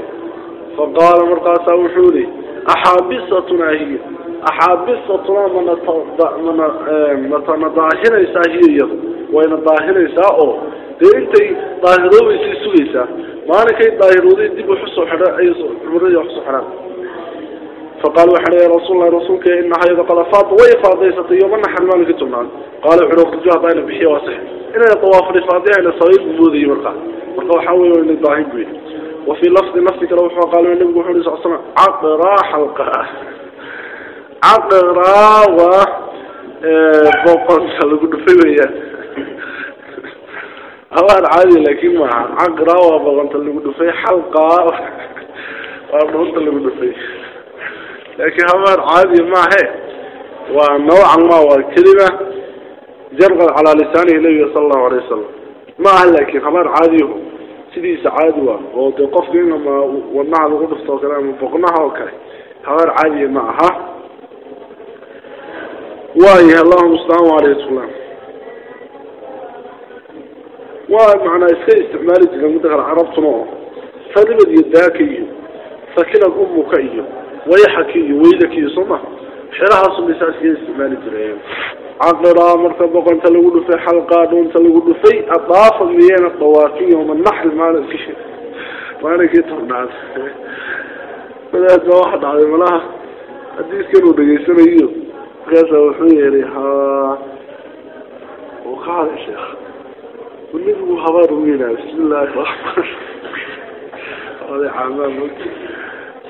faqaala markaasaa wuxuu ihi axaabisatuna hiya axaabisatuna mana matana daahinaysaa hiya iyadu? Wayna daahinaysaa oo dee intay daahiroobaysay sugaysaa maalinkay daahirooday dib wax u soo xidha ay cumradii wax u soo xidhaan فقال وحنا رسول الله رسولك إن هذا قد فاض ويفاضيسة يوم نحن ما نكتبنا قال وحنا قدوها بين بحي واسح إن يطواف الفاضية إلى صغير بوذي مرقع مرقع وحاوي أن يضاهي بي وفي لفظ نفسك روح قالوا النبي محمد صلى الله عليه عقرا حلقها عقرا و بوبان سلقوا دفيويا الله العادي لكن مع عقرا و وبوبان سلقوا دفيا حلقة. وبوبان سلقوا دفيا laakiin habaar caadiya maahe. Waa nawcan ma waa kelima jarqad calaa lisaanihi nabiga sala allahu alay wasalam ma aha laakiin habaar caadiyahu sidiisa caadi waa. Oo dee qofka in ama wadnaha lagu dhufto oo kale ama boqnaha oo kale habaar caadiya ma aha. Waayahay allahuma ustaaan waaleyh salam waa macnaa iska isticmaali jireen mudda kale carabtuna oo fadibad iyo daaka iyo fakilan umuka iyo. ويحكي ويدكي يصمع حراها صميسا سكين استعمال جريم عقلها مرتبقا تلقل في حلقة دون تلقل في أطاف ميان الطوافي ومن نحل ما كشي وأنا كنت ناس بدأت واحد على ملاها الديس كانوا دقيسنا ايو قاسة وحوية ريحا وقال يا شيخ. والنبي هبار مينا. بسم الله الرحمن الرحيم. هذا عمام. مكتب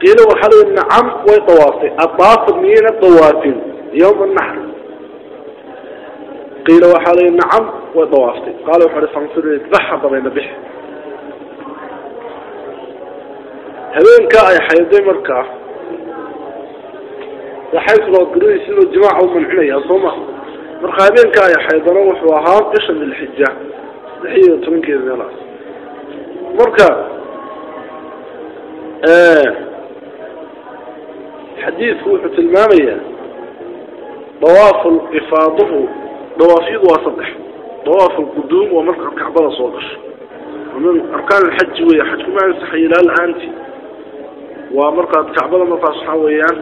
qiila waxaa l nacam way dawaaftay adaafu miyayna dawaafin yawma naxr qiila waxaa l nacam way dawaaftay qaala wuxuu hi fanfir baxa dabayna bix habeenka ay xayday markaa xaydku gurihii siduu jimaaca u mancinaya soo ma marka habeenka ay xaydana wuxuu ahaa bisha dilxija lix iyo tobankeeda meelaas marka xadiidku wuxuu tilmaamayaa dawaaful ifaaduhu dawaafyadu waa saddex. Dawaaful quduum waa markaad kacbada soo gasho. Min arkaan alxaji weya xajku ma ansaxay ilaa la'aanti waa markaad kacbada markaas waxaa weeyaan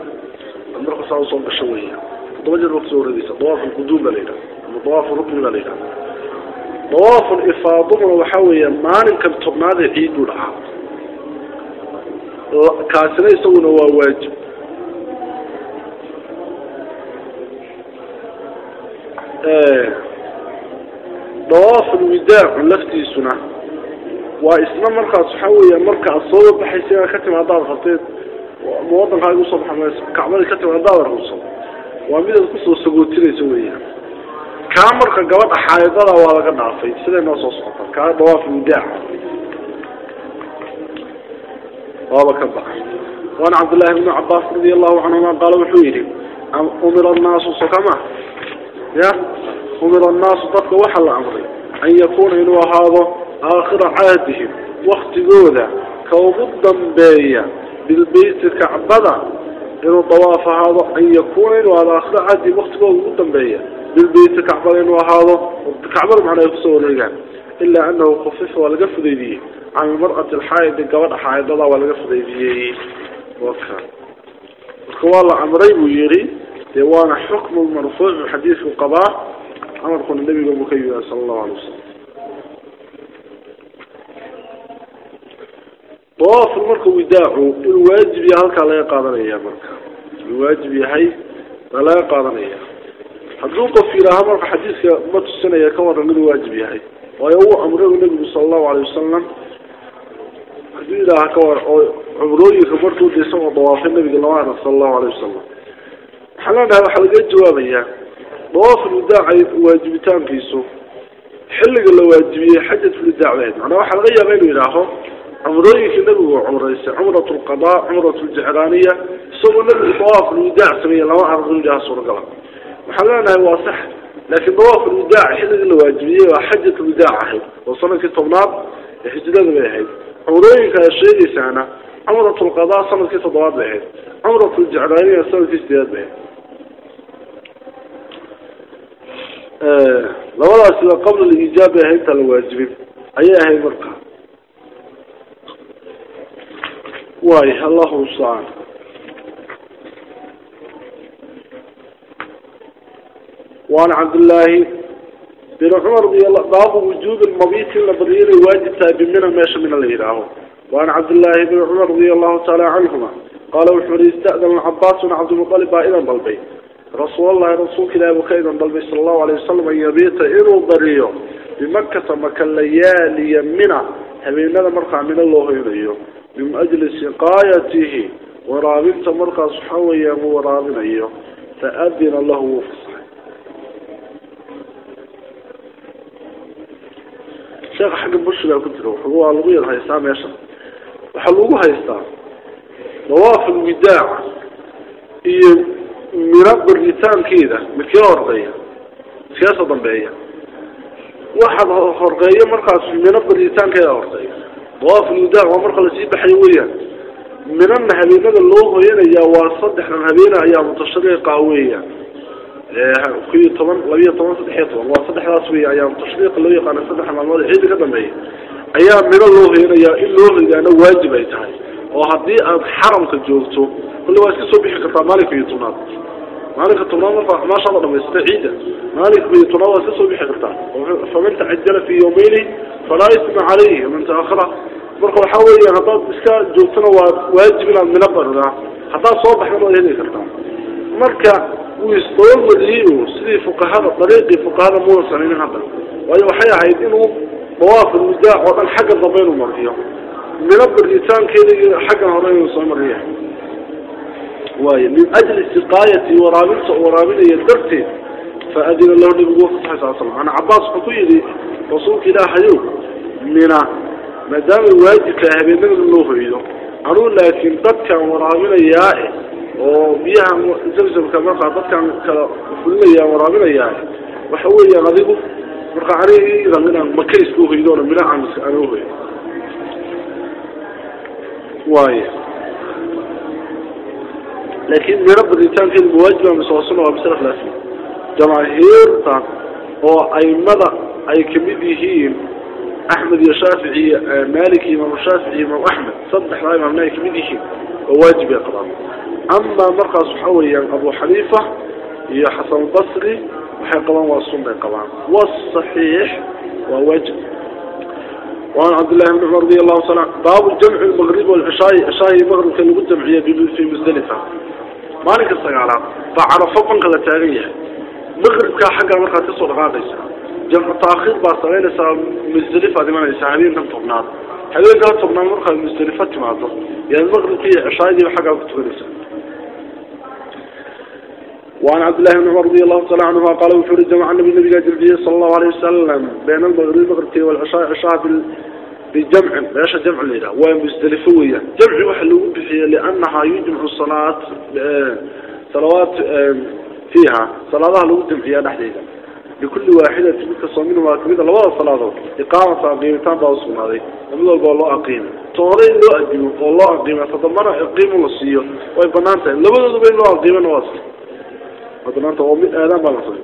ad markaasaa u soo gasho weeyaan toddoba jeer baad soo wareegeysa dawaafu lquduum baa la yidhaha ama dawaafu rukni baa la yidhahda dawaaful ifaaduhuna waxaa weeyaan maalinkan tobnaadee ciid buu dhahaa. Kaasina isaguna waa waajib. Alwidaacu laftiisuna waa isna markaas waxaa weeya marka aad soo baxaysa ka timi haddaad rabteed ma u soo baxa mayso kacbadii ka timi haddaad rabso waa midaad ku soo sagootinayso weeyaan kaa marka gabadha xaayadada waa laga dhaafay siday noo soo socota. Kaa dawaaf alwidaac waaba ka baxa waan cabdullaahi bnu cabaas radi allahu canhuma qaala wuxuu yidhi umira annaasu sokama ya umira annaasu dadka waxaa la amray an yakuuna inuu ahaado aakhira cahdihim waktigooda ka ugu dambeeya bilbeyti kacbada inuu dawaaf ahaado an yakuuna inuu ahaado aakhira cahdihim waktigooda ugu dambeeya bilbeyti kacbada inuu ahaado kacbada macna ay ku soo wareegaan ilaa anahu khufifa waa laga fudaydiyey. Can ilmar'ati alxaayidi gabadha xaayidada waa laga fudaydiyey. Marka waa la amray buu yidhi ديوان حكم المرفوع من حديث القضاء أمر قول النبي بمكيو صلى الله عليه وسلم. طواف المركب وداعه الواجب يهلك على يقاضنا يا مركب. الواجب يهي على يقاضنا يا. حدوق في رهام حديث ما تسنى يكون من الواجب يهي ويهو أمره النبي صلى الله عليه وسلم. حديث لها كور عمره يخبرته ديسان طواف النبي صلى الله عليه وسلم. Leenahay waxaa laga jawaabayaa dawaafulwidaaca waajibitaankiisu. Xilliga la waajibiyey xajatulwidaac bahayd macnaa waxaa laga yaaba inuu yidhaaho cumrooyinkii nabigu cumraysay cumrat lqadaa cumrat ljecraaniya isagoo nabigu dawaafulwidaac sameeyey lama arag inuu yidhaha suuragala. Waxaan leenahay waa sax laakiin dawaafulwidaac xilligii la waajibiyey waa xajatulwidaac ahayd. Oo sannadkii tobnaad ee hijrada bay ahayd. Cumrooyinka aad sheegaysaana cumrat lqadaa sannadkii toddobaad bay ahayd. Cumrat ljecraaniya sannadkii sideedaad bay ahayd labadaasi waa qabla aliijaabi ah inta la waajibin ayay ahayd marka. Waay allahu mustacaan waan cabdillaahi bin cumar baabu wujuubi lmabiiti in la badiyo inay waajib tahay bimina meesha mina la yidhaaho. Waan cabdillaahi bin cumar radia allahu tacaala canhuma qaala wuxuu uhi ista'dan cabaasun cabdilmuqalib baa idan dalbay رسول الله رسول كلا بكيدا ضلبي صلى الله عليه وسلم أن يبيت إنو ضريو بمكة مكالليالي منا هبيننا مرقع من الله يبيه من أجل سقايته. ورابط مرقع يامو ورابط أيه فأذن الله وفصح شيخ حق البشرة كنت روح. هو الغير هايستان ماشا وحلوه هايستان نواف الوداع. إيه miro baritaankeeda midkee horqeeya midkeesa dambeeya. Waxaad horqeeya markaas mino baritaankeeda horqeeya dawaaf alwidaac waa marka la sii baxayo weeyaan. Minana habeenada loo hoyanayaa waa saddexdan habeene ayaa mutashariiqa weeyaan. Kuyo toban labiyo toban saddexiyo toban waa saddexdaas wey ayaa tashriiqa loo yaqaana saddex maalmood ciida ka dambeeya. Ayaa mino loo hoyanayaa in loo hoydaana waajib ay tahay. Oo haddii aad xaramka joogto kulli waa iska soo bixi kartaa maalinka iyo tobnaad مالك تناول ما شاء الله مستعيدة مالك بيتناول سسو بحقرتان فمن تعجل في يومين فلا يسمع عليه. من تأخره مركو حاول يهضب إسكا جوتنا واجب لنا من أبرنا حتى صوبح من الله يهدي كرتان مركا ويستوى وليه سلي فوق هذا الطريق فوق هذا موسى من هذا. وأيو حيا عيدينه طواف المزاع وطن حق الضبين ومركيه من أبر الإنسان كيلي حقا هرين وصامر ريح waayo min ajli siqaayati waraabinta waraabinaya darteed faadina lahu nabigu fasaxay sal slam ana cabaas wuxuu ku yidhi rasuulka ilaahayow mina maadaama waajibka habeenada loo hoydo anuu laakiin dadkan waraabinayaa oo biyaha zamzamka markaa dadkan kala fulinaya waraabinayaa waxa weeyaan adigu marka aniga inaan maka iska hoydoona mina aan aan uhoyo لكن رب الإنسان في المواجهة مسوسنا لا فيه جماهير هو أي ماذا أي كمديهين أحمد يا شافعي آه، مالك إمام الشافعي إمام أحمد صدح رأي إمام نايك وواجب واجب قرار أما مرقى صحوي يعني أبو حنيفة هي حسن البصري وحي قبان والسنة قران والصحيح وواجب. وعن عبد الله بن عمر رضي الله عنه باب الجمع المغرب والعشاء عشاء المغرب كان يقول جمعية في مزدلفة. مالك الصقالات فعرفة قنقذة تاريخ. مغرب كحق المركز تصور غاديسة جمع تأخير بارسلين مزدلفة دي من سعبين كم طبنات. حلوين قال طبنا مركز مزدلفة تماته يعني المغرب كي عشايدي وحق كتبليسة وعن عبد الله بن عمر رضي الله تعالى عنه قال وفر مع النبي النبي صلى الله عليه وسلم بين المغرب المغرب والعشاء عشاء بجمع ليش جمع الليلة؟ ومزدلفوية جمع وحلو بحية لأنها يجمع الصلاة صلوات فيها. صلاة لو جمعية نحديدا لكل واحدة تلك الصومين وأكبر لولا صلاة إقامة قيمتان بأصول هذه. لماذا قال الله أقيم. تورين لو أقيم والله أقيم. تضمن أقيم الصيو ويبنانته لماذا بين الله أقيم واصل ودمانته هو من آدم بلصي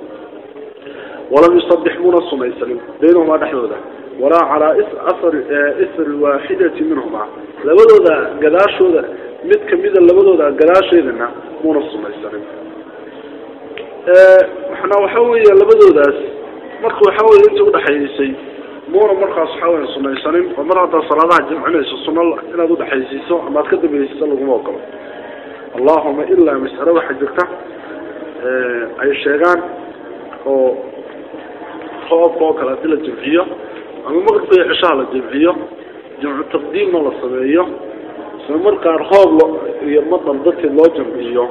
ولم يصبح منص ما يسلم بينهما نحن ولا walaa calaa asri e, waaxidati minhumaa labadooda gadaashooda mid kamida labadooda gadaasheedana muuna sunaysanin manaa e, waxa weeye labadoodaas marka waxa weye inta udhexaysiisay muuna markaas waxaawey sunaysanin oo mar haddaa salaadaha jamcinayso sunno inaad udhexaysiiso amaad ka dambaysiiso laguma ogolo allahuma ilaa masale waxaa jirta e, ay sheegaan oo roobka oo kale haddii la jamciyo ama maqribka iyo la jamciyo jamcu taqdiimna la sameeyo isla markaa roob iyo madan darteed loo jamciyo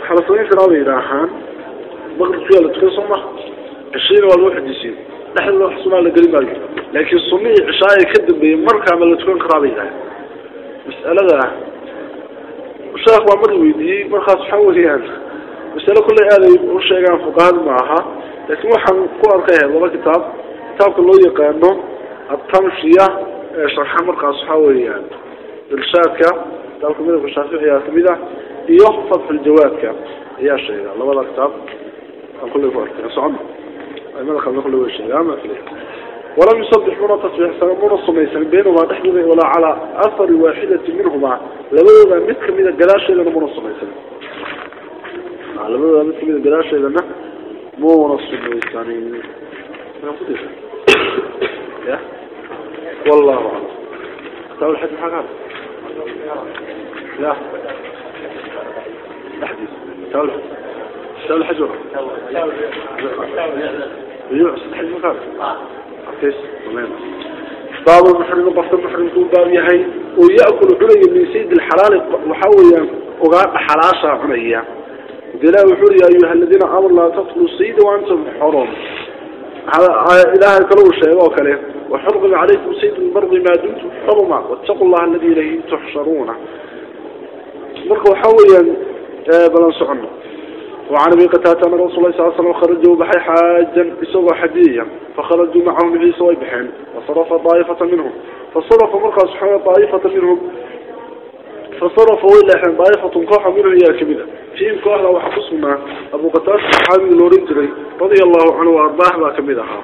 waxaa la samayn karaa bay yidhaahaan maqribkiyaa la tukan soo maha cishadiina waa loo xadisiin dhexdooda wax sunaa la geli maayo laakiin sunihii cishaaya ka dambeeyey markaama la tukan karaa bay yidhaaheen mas'alada sheekh waa mar weydiiyey markaas waxaa weeyaan masale kulley aaday u sheegaan ma aha laakiin waxaan ku arkay laba kitaab kitaabka loo yaqaano atamshiya ee sharxa markaas waxaa weeyaan irshaadka kitaabka midabka shaaficiga ka mid ah iyo fadxuljawaadka ayaa sheega labada kitaab kulle ku arkay socon. Aimada qabla kulle way sheega ama walam yusabbix muna tasbiixsana muna sumaysan beynamaa dhexdooda walaa calaa athari waaxidati minhumaa labadooda mid kamida gadaasheedana muna sumaysan. Ah, labadooda mid kamida gadaasheedana muna sumaysanin والله أعلم تعالوا لحد الحكام لا. تحديث تعالوا تعالوا الحجرة يعس باب المحرم قصد المحرم كون باب يهي ويأكل حرية من سيد الحلال محاوية وقاق حلاشة حرية دلاء حرية أيها الذين أمر لا تقلوا السيد وأنتم حرم. إله كلو الشيء وكله وحرم عليكم سيد البرض ما دمتم حرما. واتقوا الله الذي إليه تحشرون. مركوا حوليا بلان سعنا. وعن أبي قتادة أن رسول الله صلى الله عليه وسلم خرجوا بحي حاجا بسوى حديا. فخرجوا معهم عيسى ويبحين فصرف طائفة منهم. فصرف مرقى سبحانه طائفة منهم. فصرف وإلا طائفة كوحة منهم يا كبيرة. فيهم كوحة وحفصنا أبو قتاده الحامي لورنجري رضي الله عنه وأرضاه ما كبيرها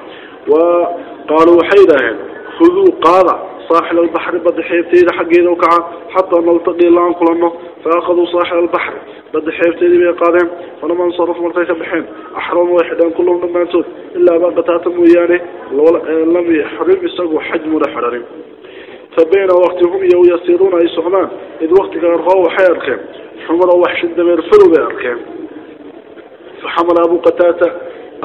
وقالوا حيدا خذوا قاضى صاحل البحر بد حيبتين حقين وكعا حتى نلتقي الله كلنا فأخذوا صاحل البحر بد حيبتين بيقادهم فلما انصرف مرتيك بحين أحرم واحدا كلهم لما انتود إلا ما قتاتم ويانه لم يحرم يسقوا حجم sabayna wakti hum iyo yasiiruuna ay socdaan. Id waktiga qarqoo waxay arkeen. Xumar oo waxshin falow bay arkeen. Faxamala abu qataata.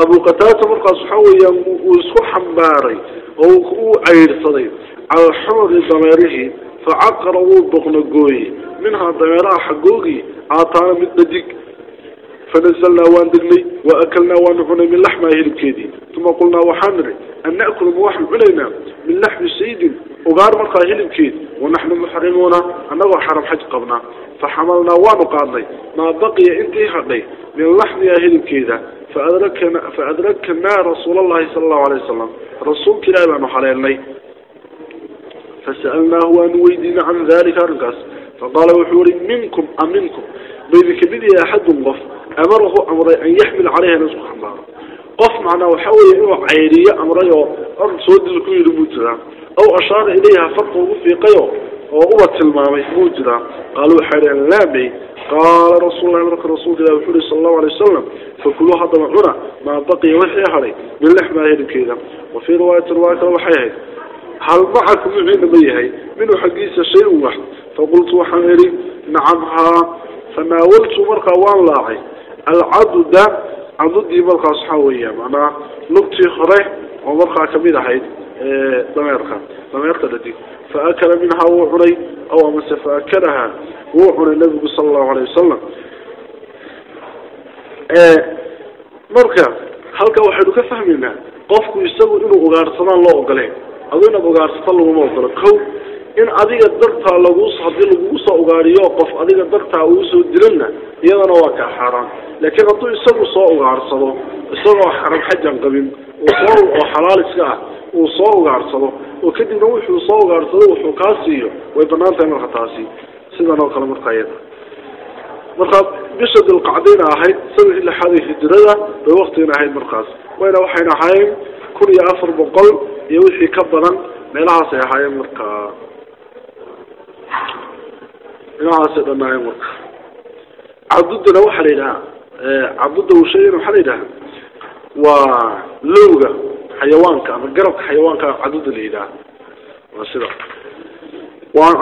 Abu qataata markaas waxaa weeyaan uu isku xambaaray oo uu ceydhsaday cala xumari dameerihii facaqara wuu boqnagooye minhaa dameeraha xagoogii aataana mid dhadig. Fanazalnaa waan degnay wa akalnaa waanu cunay min laxmaa hilibkeedii uma qulnaa waxaan nidhi an na'kulu ma waxaan cunaynaa min laxmi sayidin ugaar markaa hilibkeed wanaxnu muxrimuuna annagoo xaram xaj qabnaa faxamalnaa waanu qaadnay maa baqiya intii hadhay min laxmiha hilibkeeda فأدركنا, فأدركنا رسول الله صلى الله عليه وسلم رسول كلا بأنه حلالني فسألناه وأن ويدين عن ذلك أرقص فقال وحوري منكم أم منكم بيذك بدي أحد قف أمره أمر أن يحمل عليها نسخ حمار قف معنا وحاول إنه عيرية أمره أرض سود الكوي المجرى أو أشار إليها فرق في قيو وأمة المامي موجودة قالوا حريا لا بي قال رسول الله مرك رسول الله وحوري صلى الله عليه وسلم فكلوا هذا معنا ما بقي وحي حري من لحمة هيد كذا وفي رواية رواية وحي هل معكم من بيهي منه حقيس شيء واحد فقلت وحمري نعمها فناولت مرقى وان لاعي cadudii markaas waxaa weeya macnaa lugtii hore oo markaa ka mid ahayd dameerka dameerta dhadig faakala minhaa wuu cunay aw amase faakalahaa wuu cunay nabigu sala allahu aleyh wasalam marka halkaa waxaynu ka fahmaynaa qofku isagu inuu ugaarsadaan loo ogoleen adu inaad ugaarsato laguma ogolo. Ko in adiga dartaa lagu haddii lagugu soo ugaariyo qof adiga dartaa uu soo dilanna iyadana waa kaa xaaraan. Laakiin hadduu isagu soo ugaarsado isagoo xaram xajan qabin soo oo xalaal iska ah uu soo ugaarsado oo kadibna wuxuu soo ugaarsado wuxuu kaa siiyo. Way bannaan tahay marka taasi. Sidan oo kale marka iyada marka bisha dilqacdayna ahayd sannadkii lixaadii hijrada bay waktigana ahayd markaas. Wayna waxayna ahaayeen kun iyo afar boqol iyo wixii ka badan meelahaasay ahaayeen marka meelahaasay dhanaayeen marka cadudana waxaa la yidhaha caduda usheegana waxaa la yidhaha waa lowga xayawaanka ama garabka xayawaanka caduda la yidhaha. Waa sida. Waa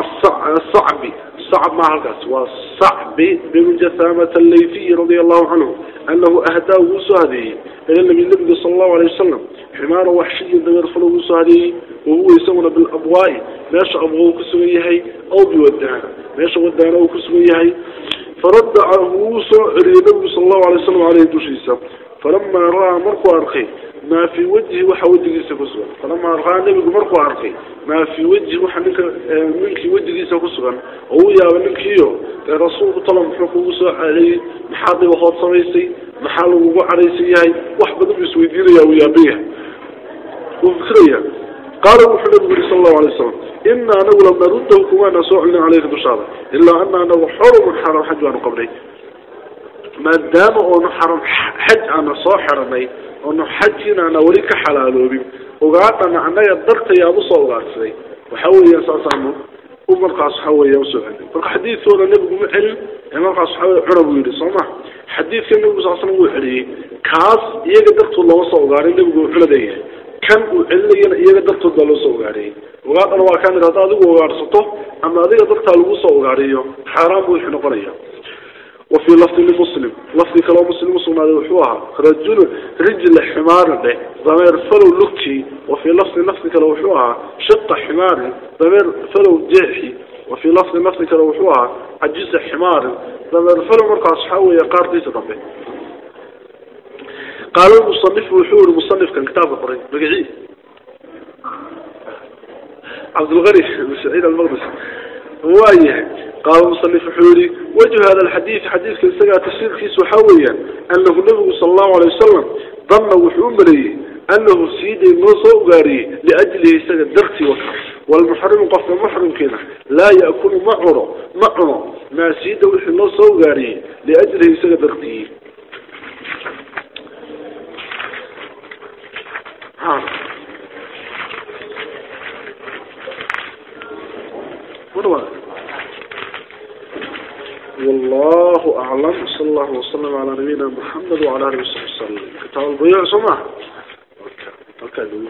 asacbi صعب ما هالكاس وصعب بن جثامة الليثي رضي الله عنه أنه أهداه وسهده إلى النبي النبي صلى الله عليه وسلم حمار وحشي دمير فلو وسهده وهو يسون بالأبواء. ماشى أبوه كسويهي أو بودانا ماشى ودانا وكسويهي فرد عنه صلى الله عليه وسلم عليه دوشيسا فلما رأى مركو maa fii wajhi waxa wejigiisa ku sugan. Falamaa raaa nebigu markuu arkay maa fii wajhi waxa ninka ninkii wejigiisa ku sugan oo uu yaaba ninkiio dee rasuulku talo muxuu kugu soo caleeyey maxaad dhibahood samaysay maxaa lagugu cadhaysan yahay wax badan buu isweydiinaya uu yaabayaha wuu fikiraya qaala wuxuu nabigu yuri sala allahu alay slam ina anagu lam naruddahu kumaana soo celin caleyka dushaada ilaa ana anagu xurumun xaram xaj baanu qabnay. Maadaama oonu xaram xaj aana soo xidhanay oonu xajin aana weli ka xalaaloobin. Ogaadhana annaga dartay aan u soo ugaadsaday waxa weeyaan saasaanu u markaas waxa weeya u soo celin. Marka xadiidkooda nebigu ma celin ee markaas waxa wey cuna buu yidhi soo ma xadiidka nebigu sal slam wuu celiyey. Kaas iyaga dartood looma soo ogaaday nebigu uu cuna kan uu celinayana iyaga dartood baa loo soo ogaadhayey ogaadhana waa kaan idha ah, adigu ugaadhsato ama adiga dartaa lagu soo ogaadhiyo xaaraan buu wuxuu noqonaya وفي لفظ لمسلم لفظ كلام مسلم مسلم هذا وحوها. رجل رجل حمار به ضمير فلو لكي وفي لفظ نفس كلام وحوها. شق حمار ضمير فلو جيحي وفي لفظ نفس كلام وحوها. عجز حمار ضمير فلو مرقع صحاوي يقار ديس قال المصنف وحور المصنف كان كتاب القرآن بقعيه عبد الغني بن سعيد المقدس وايه قال المصنف حوري وجه هذا الحديث حديث كالسجا تفسير في سحويا أنه النبي صلى الله عليه وسلم ظن وحوم لي أنه سيد النصر غاري لأجله سجد درتي وكر والمحرم قف المحرم كنا لا يأكل معره معره ما سيد وحي النصر غاري لأجله سجد درتي ها. والله أعلم. صلى الله وسلم على نبينا محمد وعلى آله وصحبه وسلم. كتاب البيع سمع أوكي. أوكي.